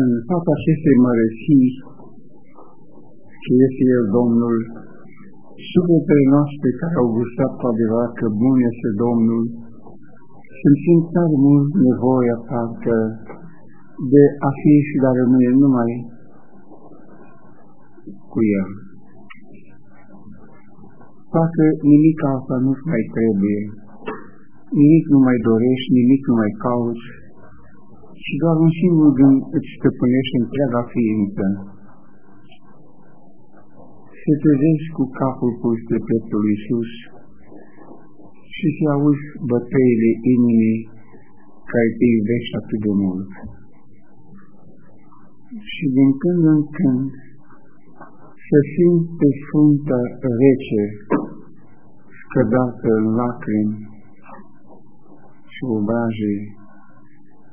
În fața acestei măreții, ce este El Domnul, sufletele noastre care au gustat cu adevărat că bun este Domnul, simțim tare mult nevoia parcă de a fi și de a rămâne numai cu El. Parcă nimic asta nu-ți mai trebuie, nimic nu mai dorești, nimic nu mai cauți, și doar un singur gând îți stăpânește întreaga ființă. Se trezești cu capul pus pe pieptul lui Iisus și se auzi bătăile inimii care te iubești atât de mult. Și din când în când să simți pe Sfântă rece, scădată în lacrimi și obraje,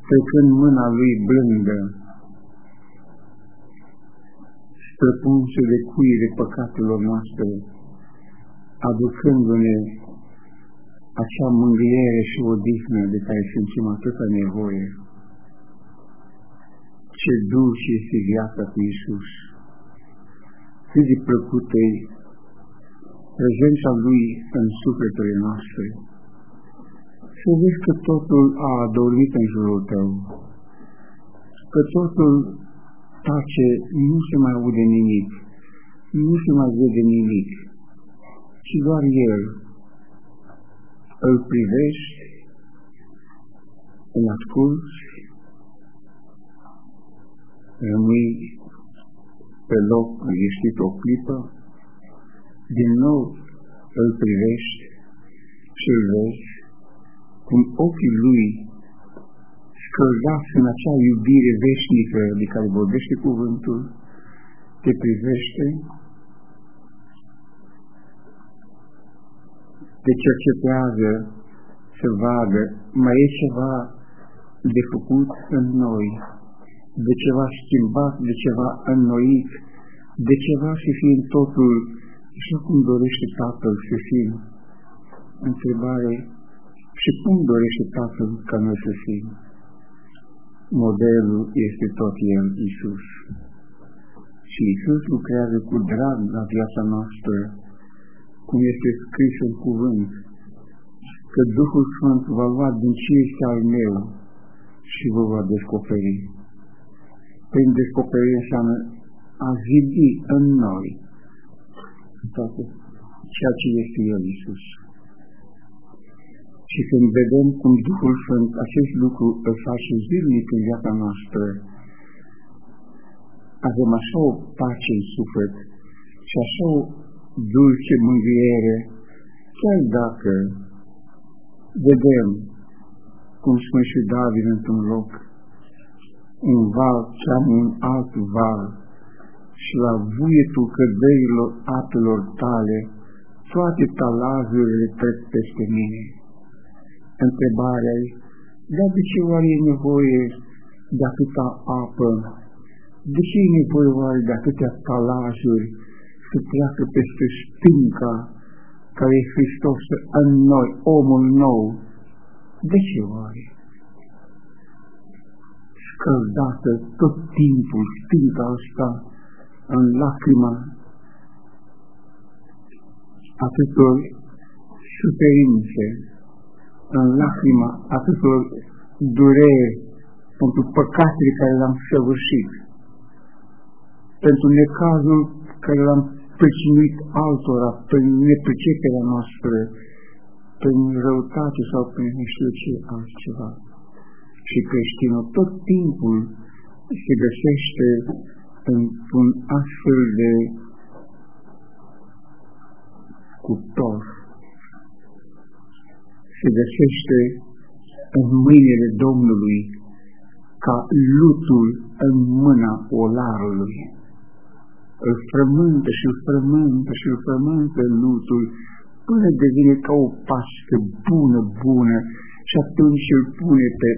trecând mâna lui blândă, străpunse de cuire păcatelor noastre, aducându-ne acea mângâiere și odihnă de care simțim atâta nevoie. Ce dulce este viața cu Iisus! Cât de plăcută e prezența Lui în sufletele noastre. Să vezi că totul a adormit în jurul tău, că totul tace, nu se mai aude nimic, nu se mai vede nimic, ci doar El. Îl privești, îl asculți, rămâi pe loc liniștit o clipă, din nou îl privești și îl vezi cum ochii lui scăldați în acea iubire veșnică de care vorbește cuvântul, te privește, te cercetează să vadă, mai e ceva de făcut în noi, de ceva schimbat, de ceva înnoit, de ceva să fie în totul așa cum dorește Tatăl să fim. Întrebare, și cum dorește Tatăl ca noi să fim? Modelul este tot El, Isus. Și Isus lucrează cu drag la viața noastră, cum este scris în cuvânt, că Duhul Sfânt va lua din ce este al meu și vă va descoperi. Prin descoperire înseamnă a zidi în noi toate ceea ce este El, Isus. Și când vedem cum Duhul Sfânt acest lucru îl face zilnic în viața noastră, avem așa o pace în suflet și așa o dulce mângâiere, chiar dacă vedem, cum spune și David într-un loc, un val am un alt val și la vuietul căderilor apelor tale, toate talazurile trec peste mine. Întrebarea e, dar de ce oare e nevoie de atâta apă? De ce e nevoie oare de atâtea talajuri să treacă peste stânca care e Hristos în noi, omul nou? De ce oare? Scăldată tot timpul stânca asta în lacrima atâtor suferințe, în lacrima atâtor dureri pentru păcatele care le-am săvârșit, pentru necazul care l-am pricinuit altora, prin nepriceperea noastră, prin răutate sau prin nu știu ce altceva. Și creștinul tot timpul se găsește într-un astfel de cuptor. Se găsește în mâinile Domnului ca lutul în mâna olarului. Îl frământă și îl frământă și îl frământă lutul până devine ca o paște bună, bună și atunci îl pune pe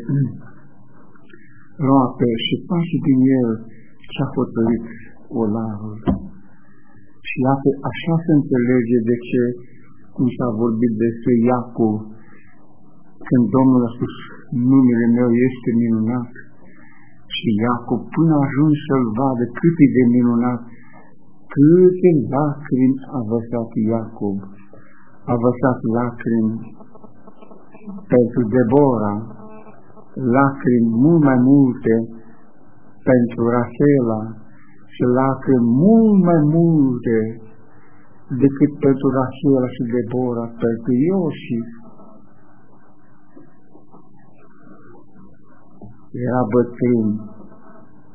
roată și face din el ce-a hotărât olarul. Și iată, așa se înțelege de ce, cum s-a vorbit despre Iacov, când Domnul a spus numele meu este minunat. Și Iacob până a ajuns să-l vadă cât e de minunat, câte lacrimi a văsat Iacob. A văsat lacrimi pentru Debora, lacrimi mult mai multe pentru Rachela și lacrimi mult mai multe decât pentru Rachela și Debora, pentru Iosif. Era bătrân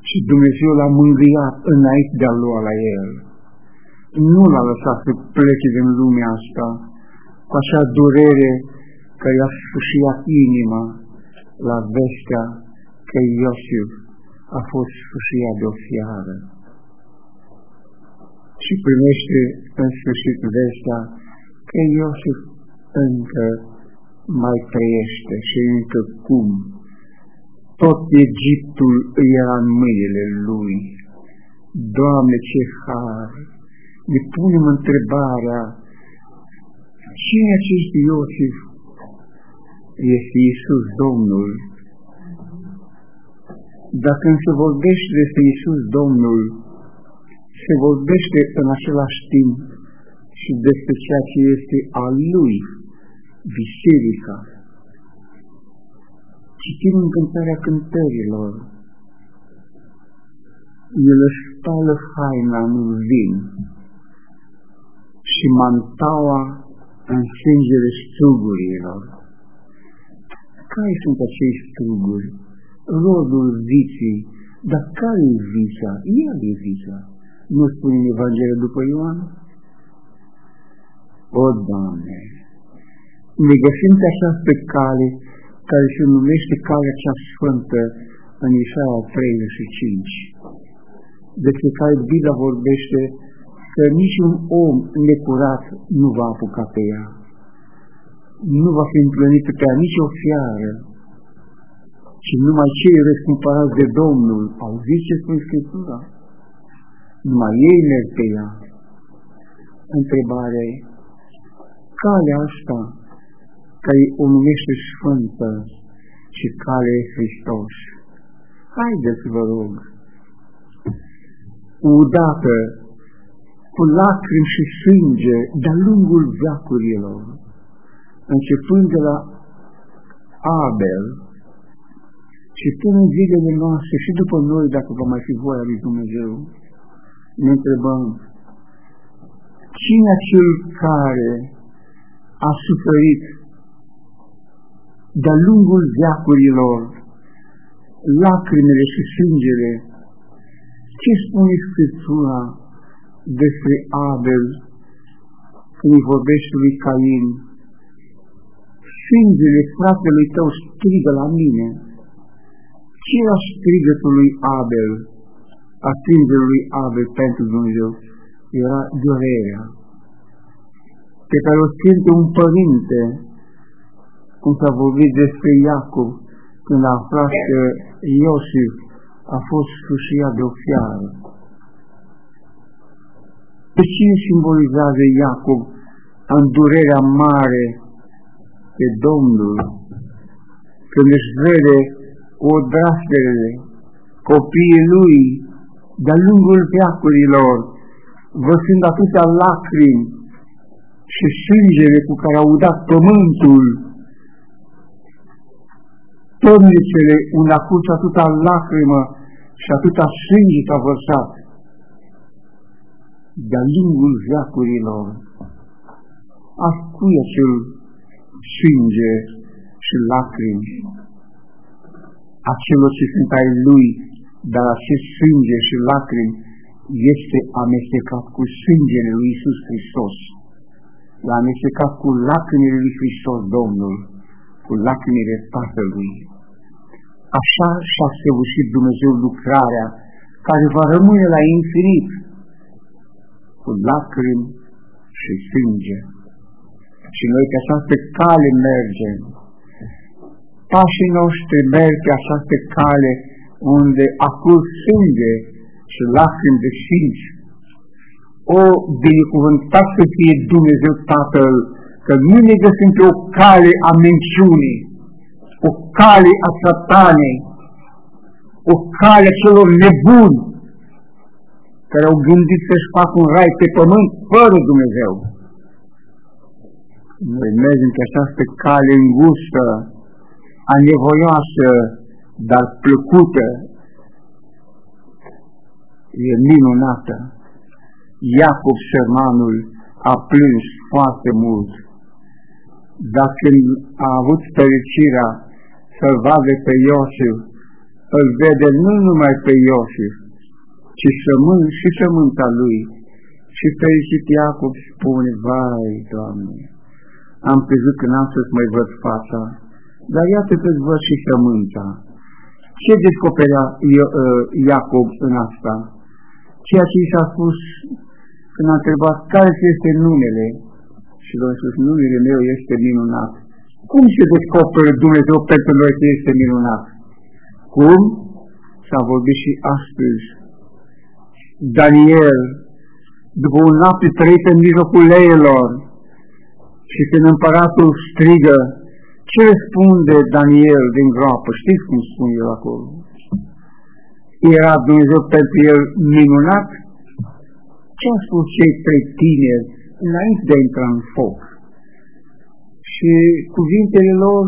și Dumnezeu l-a mângâiat înainte de a lua la el. Nu l-a lăsat să plece din lumea asta cu așa durere că i-a sfârșit inima la vestea că Iosif a fost sfârșit de o fiară. Și primește în sfârșit vestea că Iosif încă mai trăiește și încă cum. Tot Egiptul era în mâinile lui. Doamne, ce har! Ne punem întrebarea, cine acest Iosif? Este Iisus Domnul. Dacă însă vorbește despre Iisus Domnul, se vorbește în același timp și despre ceea ce este al Lui, biserica. Citim în cântarea cântărilor. El își spală haina în vin și mantaua în sângele strugurilor. Care sunt acei struguri? Rodul vicii. Dar care e vița? El e vița. Nu spune în Evanghelie după Ioan? O, Doamne! Ne găsim pe această cale care se numește calea cea sfântă în Isaia 35, despre care Biblia vorbește că niciun om necurat nu va apuca pe ea. Nu va fi împlinită pe ea nici o fiară, ci numai cei răscumpărați de Domnul. Auziți ce spune Scriptura? Numai ei merg pe ea. Întrebarea e, calea asta, care o numește Sfântă și care e Hristos. Haideți, vă rog, udată, cu lacrimi și sânge, de-a lungul veacurilor, începând de la Abel și până în zilele noastre și după noi, dacă va mai fi voia lui Dumnezeu, ne întrebăm, cine cel care a suferit de-a lungul veacurilor lacrimile și sângele, ce spune Scriptura despre Abel când îi vorbește lui Cain? Sângele fratelui tău strigă la mine. Ce era strigătul lui Abel, a sângelui Abel pentru Dumnezeu? Era durerea pe care o simte un părinte, cum s-a vorbit despre Iacob, când a aflat că Iosif a fost sfârșit de o fiară. Pe cine simbolizează Iacob în durerea mare pe Domnul, când își vede o draștere, copiii lui, de-a lungul veacurilor, văzând atâtea lacrimi și sângele cu care au udat pământul, temnicele unde a curs atâta lacrimă și atâta sânge s-a vărsat, de-a lungul veacurilor, a cui acel sânge și lacrimi, acelor ce sunt ai lui, dar acest sânge și lacrimi este amestecat cu sângele lui Iisus Hristos. L-a amestecat cu lacrimile lui Hristos Domnul, cu lacrimile Tatălui. Așa și-a săvârșit Dumnezeu lucrarea care va rămâne la infinit, cu lacrimi și sânge. Și noi pe această cale mergem. Pașii noștri merg pe această cale unde acum sânge și lacrimi de sfinți. O, binecuvântat să fie Dumnezeu Tatăl, că nu ne găsim pe o cale a minciunii, o cale a satanei, o cale a celor nebuni, care au gândit să-și facă un rai pe pământ fără Dumnezeu. Noi mergem pe această cale îngustă, anevoioasă, dar plăcută, e minunată. Iacob Sărmanul a plâns foarte mult, dar când a avut fericirea să-l vadă pe Iosif, îl vede nu numai pe Iosif, ci sămân și sământa lui. Și fericit Iacob spune, vai, Doamne, am crezut că n-am să-ți mai văd fața, dar iată că-ți văd și sământa. Ce descoperea uh, Iacob în asta? Ceea ce i s-a spus când a întrebat care este numele și Domnul spus, numele meu este minunat. Cum se descoperă Dumnezeu pentru noi că este minunat? Cum? S-a vorbit și astăzi. Daniel, după un noapte trăit în mijlocul leilor, și când împăratul strigă, ce răspunde Daniel din groapă? Știți cum spune el acolo? Era Dumnezeu pentru el minunat? Ce au spus cei trei tineri înainte de a intra în foc? Și cuvintele lor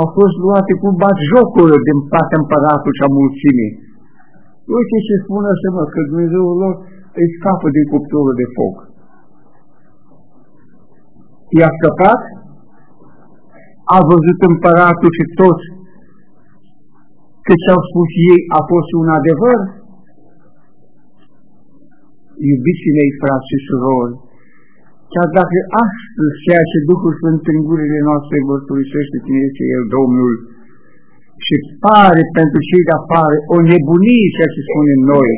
au fost luate cu jocul din partea împăratului și a mulțimii. Uite ce spune așa, mă, că Dumnezeul lor îi scapă din cuptorul de foc. I-a scăpat, a văzut împăratul și toți că ce-au spus ei a fost un adevăr? Iubiții mei, frați și surori, chiar dacă astăzi ceea ce Duhul Sfânt în gurile noastre mărturisește cine este El, Domnul, și pare pentru cei de afară o nebunie ceea ce spunem noi,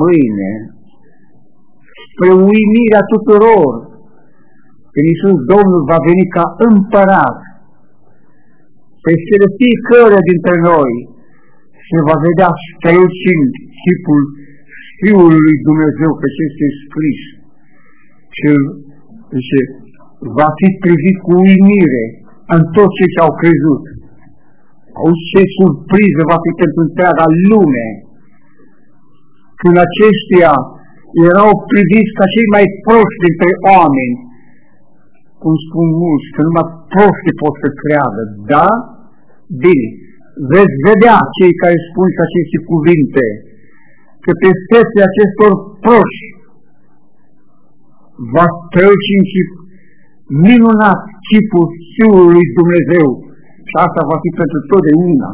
mâine, spre uimirea tuturor, când Iisus Domnul va veni ca împărat, peste de fiecare dintre noi se va vedea strălucind chipul Fiului lui Dumnezeu pe ce este scris și zice, va fi privit cu uimire în tot ce au crezut. Auzi ce surpriză va fi pentru întreaga lume când aceștia erau priviți ca cei mai proști dintre oameni, cum spun mulți, că numai proști pot să creadă. Da? Bine. Veți vedea cei care spun aceste cuvinte, că pe fețele acestor proști va străluci în chip minunat chipul Fiului Dumnezeu și asta va fi pentru totdeauna.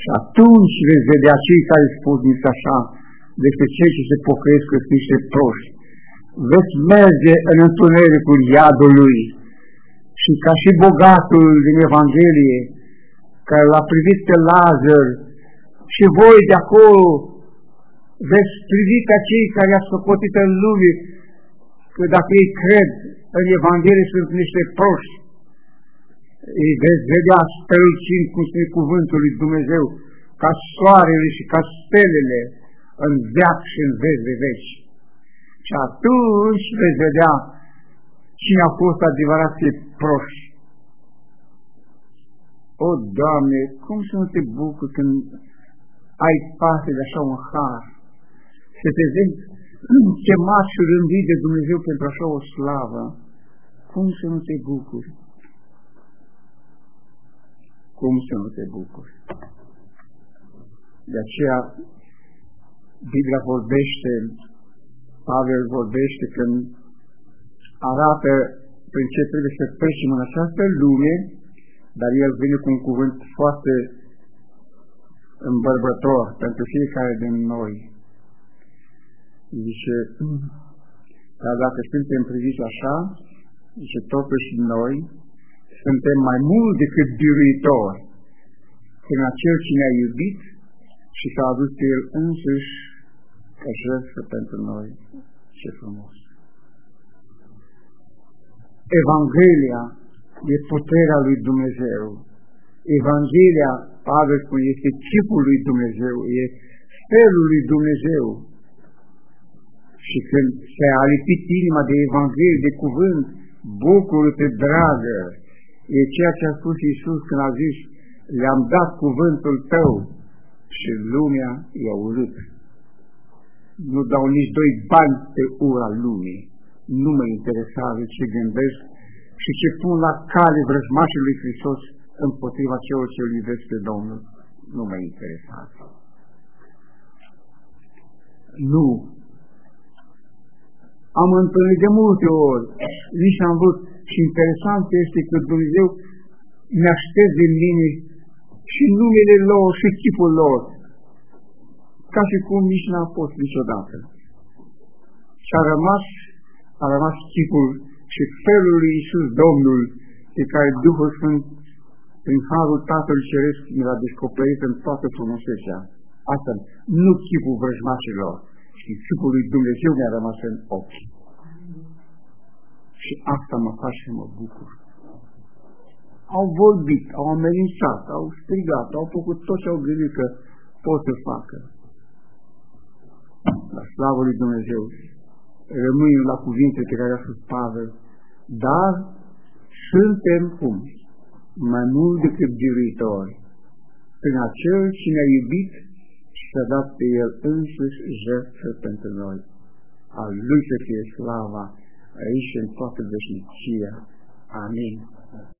Și atunci veți vedea cei care spun așa despre cei ce se pocăiesc că sunt niște proști. Veți merge în întunericul iadului și ca și bogatul din Evanghelie, care l-a privit pe Lazar și voi de acolo veți privi ca cei care a socotit în lume că dacă ei cred în Evanghelie sunt niște proști, îi veți vedea strălucind cum spune cuvântul lui Dumnezeu, ca soarele și ca stelele în veac și în vezi de veci. Și atunci veți vedea cine a fost adevărat că proști. O, Doamne, cum să nu te bucuri când ai parte de așa un har, să te vezi chemat și rândit de Dumnezeu pentru așa o slavă, cum să nu te bucuri? Cum să nu te bucuri? De aceea, Biblia vorbește, Pavel vorbește când arată prin ce trebuie să trecem în această lume, dar el vine cu un cuvânt foarte îmbărbător pentru fiecare din noi. Zice, dar dacă suntem priviți așa, zice, totuși noi suntem mai mult decât biruitori prin acel ce ne-a iubit și s-a adus pe El însuși ca jertfă pentru noi. Ce frumos! Evanghelia e puterea lui Dumnezeu. Evanghelia, Pavel spune, este chipul lui Dumnezeu, e felul lui Dumnezeu. Și când se-a alipit inima de Evanghelie, de cuvânt, bucură-te, dragă, E ceea ce a spus Iisus când a zis, le-am dat cuvântul tău și lumea i-a urât. Nu dau nici doi bani pe ura lumii. Nu mă interesează ce gândesc și ce pun la cale vrăjmașii lui Hristos împotriva celor ce îl iubesc pe Domnul. Nu mă interesează. Nu. Am întâlnit de multe ori, nici am vrut și interesant este că Dumnezeu ne aștept din mine și numele lor și chipul lor, ca și cum nici n-a fost niciodată. Și a rămas, a rămas chipul și felul lui Iisus Domnul, pe care Duhul Sfânt, prin Harul Tatălui Ceresc, mi l-a descoperit în toată frumusețea. Asta nu chipul vrăjmașilor, și chipul lui Dumnezeu mi-a rămas în ochi. Și asta mă face să mă bucur. Au vorbit, au amenințat, au strigat, au făcut tot ce au gândit că pot să facă. La slavă lui Dumnezeu, rămânem la cuvinte pe care a spus Pavel, dar suntem cum? Mai mult decât biruitori, prin acel ce ne-a iubit și s-a dat pe El însuși jertfă pentru noi. Al Lui să fie slava aici în toată veșnicia. Amin.